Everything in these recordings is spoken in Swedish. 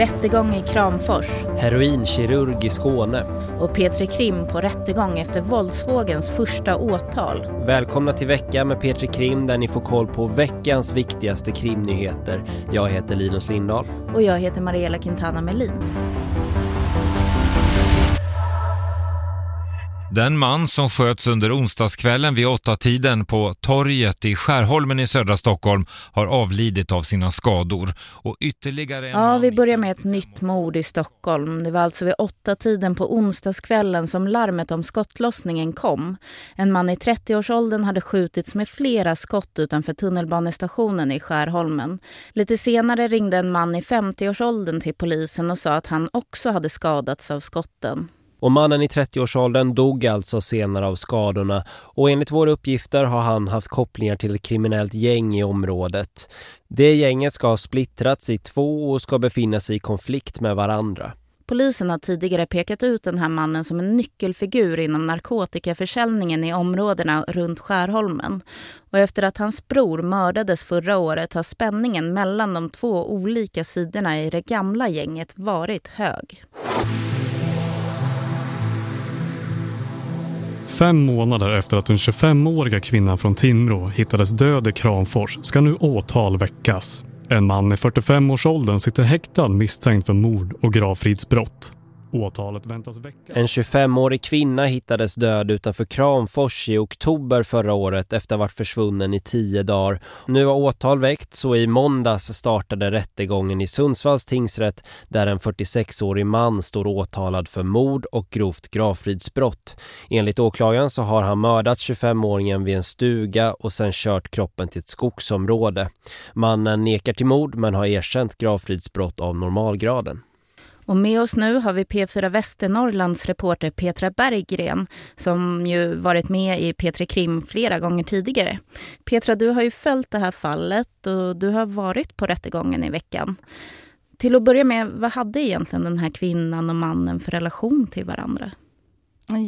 Rättegång i Kramfors. Heroinkirurg i Skåne. Och Petri Krim på rättegång efter våldsvågens första åtal. Välkomna till vecka med Petri Krim där ni får koll på veckans viktigaste krimnyheter. Jag heter Linus Lindahl. Och jag heter Mariella Quintana Melin. Den man som sköts under onsdagskvällen vid åtta tiden på torget i Skärholmen i södra Stockholm har avlidit av sina skador. Och ytterligare ja, vi börjar med ett nytt mord i Stockholm. Det var alltså vid åtta tiden på onsdagskvällen som larmet om skottlossningen kom. En man i 30-årsåldern hade skjutits med flera skott utanför tunnelbanestationen i Skärholmen. Lite senare ringde en man i 50-årsåldern till polisen och sa att han också hade skadats av skotten. Och mannen i 30-årsåldern dog alltså senare av skadorna och enligt våra uppgifter har han haft kopplingar till ett kriminellt gäng i området. Det gänget ska ha splittrats i två och ska befinna sig i konflikt med varandra. Polisen har tidigare pekat ut den här mannen som en nyckelfigur inom narkotikaförsäljningen i områdena runt Skärholmen. Och efter att hans bror mördades förra året har spänningen mellan de två olika sidorna i det gamla gänget varit hög. Fem månader efter att den 25-åriga kvinnan från Timrå hittades död i Kramfors ska nu åtal väckas. En man i 45-årsåldern sitter häktad misstänkt för mord och gravfridsbrott. Åtalet väntas väckas. En 25-årig kvinna hittades död utanför Kramfors i oktober förra året efter att ha varit försvunnen i tio dagar. Nu har åtal väckts och i måndags startade rättegången i Sundsvalls tingsrätt där en 46-årig man står åtalad för mord och grovt gravfridsbrott. Enligt åklagaren så har han mördat 25-åringen vid en stuga och sen kört kroppen till ett skogsområde. Mannen nekar till mord men har erkänt gravfridsbrott av normalgraden. Och med oss nu har vi P4 Västernorrlands reporter Petra Berggren som ju varit med i P3 Krim flera gånger tidigare. Petra, du har ju följt det här fallet och du har varit på rättegången i veckan. Till att börja med, vad hade egentligen den här kvinnan och mannen för relation till varandra?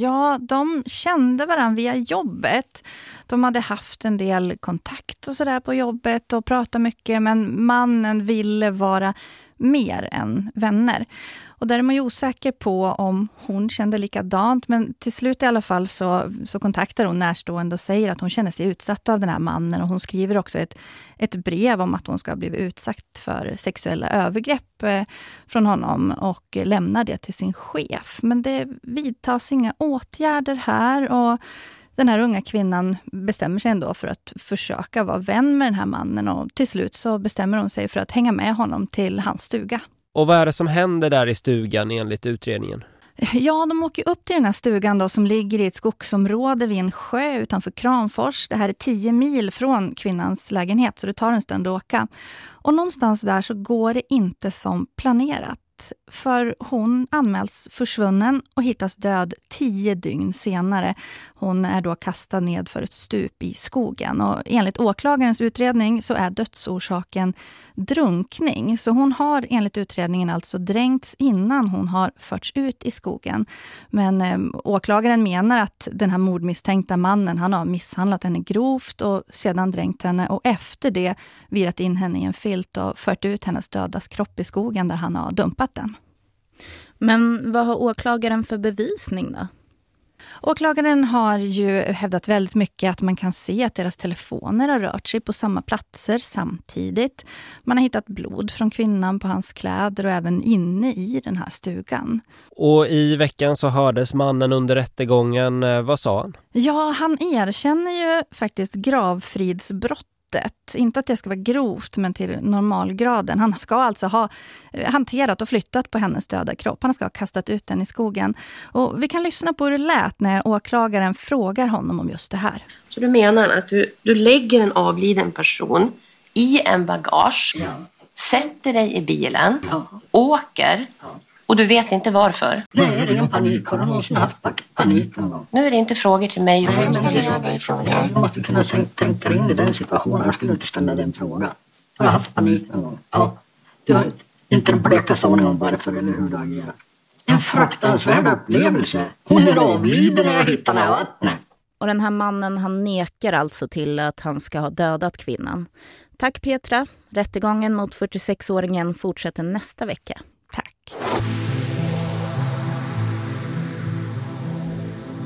Ja, de kände varandra via jobbet. De hade haft en del kontakt och sådär på jobbet och pratat mycket, men mannen ville vara mer än vänner. Och där är man ju osäker på om hon kände likadant, men till slut i alla fall så, så kontaktar hon närstående och säger att hon känner sig utsatt av den här mannen. Och hon skriver också ett, ett brev om att hon ska ha blivit utsatt för sexuella övergrepp eh, från honom och lämnar det till sin chef. Men det vidtas inga åtgärder här. och den här unga kvinnan bestämmer sig ändå för att försöka vara vän med den här mannen och till slut så bestämmer hon sig för att hänga med honom till hans stuga. Och vad är det som händer där i stugan enligt utredningen? Ja, de åker upp till den här stugan då, som ligger i ett skogsområde vid en sjö utanför Kramfors. Det här är tio mil från kvinnans lägenhet, så det tar en stund att åka. Och någonstans där så går det inte som planerat för hon anmäls försvunnen och hittas död tio dygn senare. Hon är då kastad ned för ett stup i skogen. Och enligt åklagarens utredning så är dödsorsaken drunkning. Så hon har enligt utredningen alltså dränkts innan hon har förts ut i skogen. Men eh, åklagaren menar att den här mordmisstänkta mannen han har misshandlat henne grovt och sedan dränkt henne och efter det virat in henne i en filt och fört ut hennes döda kropp i skogen där han har dumpat den. Men vad har åklagaren för bevisning då? Åklagaren har ju hävdat väldigt mycket att man kan se att deras telefoner har rört sig på samma platser samtidigt. Man har hittat blod från kvinnan på hans kläder och även inne i den här stugan. Och i veckan så hördes mannen under rättegången. Eh, vad sa han? Ja, han erkänner ju faktiskt gravfridsbrott brottet. Inte att det ska vara grovt, men till normalgraden. Han ska alltså ha eh, hanterat och flyttat på hennes döda kropp. Han ska ha kastat ut den i skogen. Och vi kan lyssna på hur det lät när åklagaren frågar honom om just det här. Så du menar att du, du lägger en avliden person i en bagage, ja. sätter dig i bilen, ja. åker ja. Och du vet inte varför? Det är ingen panik. Har du någonsin haft panik någon gång? Nu är det inte frågor till mig. Nej, men det är dig frågan. Du måste kunna tänka dig in i den situationen. Jag skulle inte ställa den frågan. Har du haft panik någon gång? Ja. Du har inte den blekaste aning om varför eller hur du agerar. En fruktansvärd upplevelse. Hon är avliden när jag hittade henne i vattnet. Och den här mannen han nekar alltså till att han ska ha dödat kvinnan. Tack Petra. Rättegången mot 46-åringen fortsätter nästa vecka.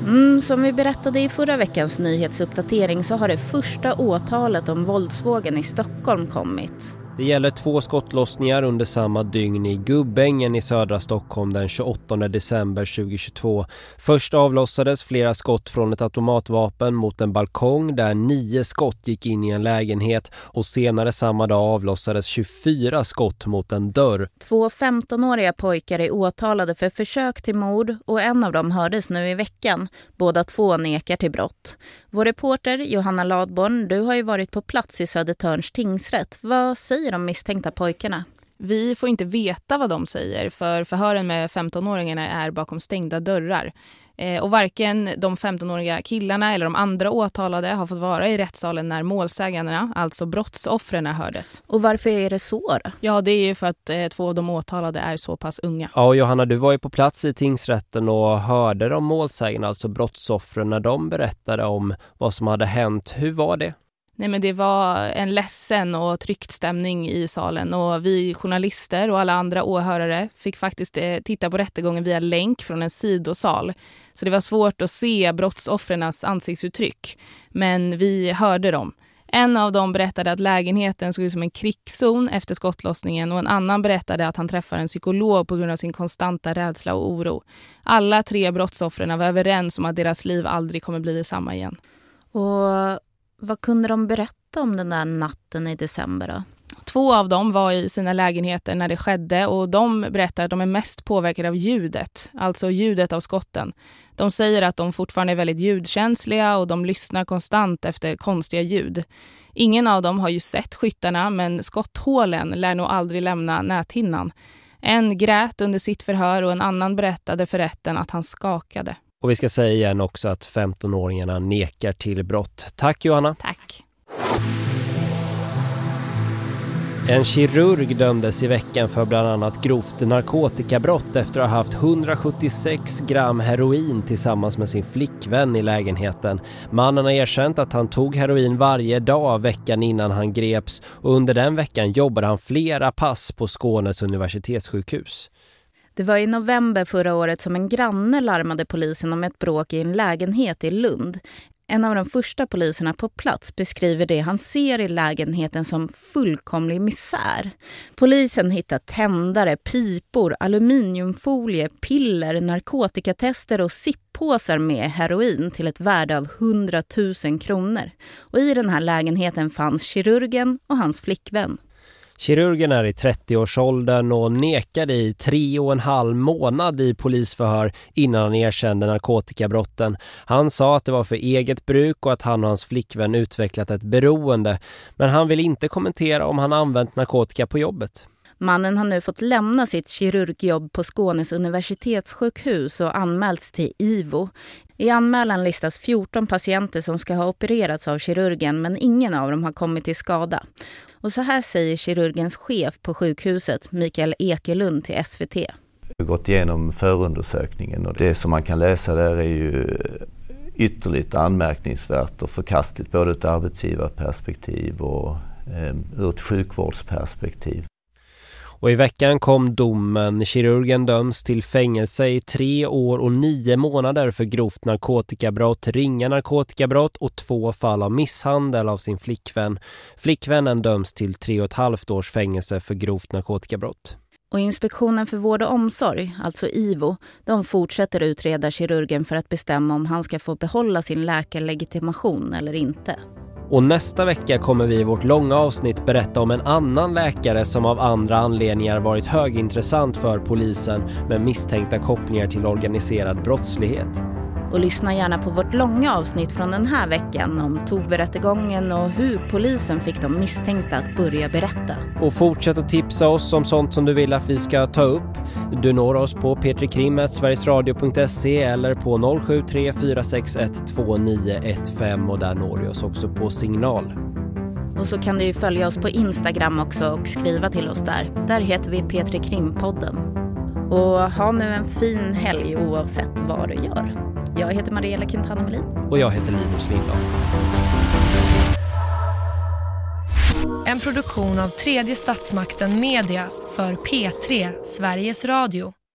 Mm, som vi berättade i förra veckans nyhetsuppdatering så har det första åtalet om våldsvågen i Stockholm kommit. Det gäller två skottlossningar under samma dygn i Gubbängen i södra Stockholm den 28 december 2022. Först avlossades flera skott från ett automatvapen mot en balkong där nio skott gick in i en lägenhet och senare samma dag avlossades 24 skott mot en dörr. Två 15-åriga pojkar är åtalade för försök till mord och en av dem hördes nu i veckan. Båda två nekar till brott. Vår reporter Johanna Ladborn, du har ju varit på plats i Södertörns tingsrätt. Vad säger de misstänkta pojkarna? Vi får inte veta vad de säger för förhören med 15-åringarna är bakom stängda dörrar. Eh, och varken de 15-åriga killarna eller de andra åtalade har fått vara i rättssalen när målsägarna, alltså brottsoffren, hördes. Och varför är det så då? Ja, det är ju för att eh, två av de åtalade är så pass unga. Ja, och Johanna, du var ju på plats i tingsrätten och hörde de målsägarna, alltså brottsoffren, när de berättade om vad som hade hänt. Hur var det? Nej, men det var en ledsen och tryckt stämning i salen och vi journalister och alla andra åhörare fick faktiskt eh, titta på rättegången via länk från en sidosal. Så det var svårt att se brottsoffrens ansiktsuttryck. Men vi hörde dem. En av dem berättade att lägenheten såg ut som en krigszon efter skottlossningen och en annan berättade att han träffar en psykolog på grund av sin konstanta rädsla och oro. Alla tre brottsoffren var överens om att deras liv aldrig kommer bli detsamma igen. Och vad kunde de berätta om den där natten i december då? Två av dem var i sina lägenheter när det skedde och de berättar att de är mest påverkade av ljudet, alltså ljudet av skotten. De säger att de fortfarande är väldigt ljudkänsliga och de lyssnar konstant efter konstiga ljud. Ingen av dem har ju sett skyttarna men skotthålen lär nog aldrig lämna näthinnan. En grät under sitt förhör och en annan berättade för rätten att han skakade. Och vi ska säga igen också att 15-åringarna nekar till brott. Tack Johanna. Tack. En kirurg dömdes i veckan för bland annat grovt narkotikabrott efter att ha haft 176 gram heroin tillsammans med sin flickvän i lägenheten. Mannen har erkänt att han tog heroin varje dag veckan innan han greps och under den veckan jobbade han flera pass på Skånes universitetssjukhus. Det var i november förra året som en granne larmade polisen om ett bråk i en lägenhet i Lund. En av de första poliserna på plats beskriver det han ser i lägenheten som fullkomlig misär. Polisen hittar tändare, pipor, aluminiumfolie, piller, narkotikatester och sippåsar med heroin till ett värde av 100 000 kronor. Och I den här lägenheten fanns kirurgen och hans flickvän. Kirurgen är i 30-årsåldern och nekade i tre och en halv månad i polisförhör innan han erkände narkotikabrotten. Han sa att det var för eget bruk och att han och hans flickvän utvecklat ett beroende. Men han vill inte kommentera om han använt narkotika på jobbet. Mannen har nu fått lämna sitt kirurgjobb på Skånes universitetssjukhus och anmälts till IVO. I anmälan listas 14 patienter som ska ha opererats av kirurgen men ingen av dem har kommit till skada. Och så här säger kirurgens chef på sjukhuset, Mikael Ekelund, till SVT. Vi har gått igenom förundersökningen och det som man kan läsa där är ju ytterligt anmärkningsvärt och förkastligt både ur ett arbetsgivarperspektiv och eh, ur ett sjukvårdsperspektiv. Och i veckan kom domen. Kirurgen döms till fängelse i tre år och nio månader för grovt narkotikabrott, ringa narkotikabrott och två fall av misshandel av sin flickvän. Flickvännen döms till tre och ett halvt års fängelse för grovt narkotikabrott. Och Inspektionen för vård och omsorg, alltså IVO, de fortsätter utreda kirurgen för att bestämma om han ska få behålla sin läkarlegitimation eller inte. Och nästa vecka kommer vi i vårt långa avsnitt berätta om en annan läkare som av andra anledningar varit högintressant för polisen med misstänkta kopplingar till organiserad brottslighet. Och lyssna gärna på vårt långa avsnitt från den här veckan om Tove-rättegången och hur polisen fick de misstänkta att börja berätta. Och fortsätt att tipsa oss om sånt som du vill att vi ska ta upp. Du når oss på petrikrim.sverigesradio.se eller på 073 461 2915 och där når du oss också på signal. Och så kan du följa oss på Instagram också och skriva till oss där. Där heter vi Petri Krimpodden. Och ha nu en fin helg oavsett vad du gör. Jag heter Mariella Quintana Melin. Och jag heter Linus Lindahl. En produktion av tredje statsmakten Media för P3 Sveriges Radio.